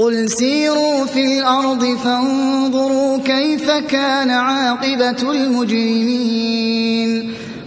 قُلْ سِيرُوا فِي الْأَرْضِ فَانظُرُوا كَيْفَ كَانَ عَاقِبَةُ الْمُجْرِمِينَ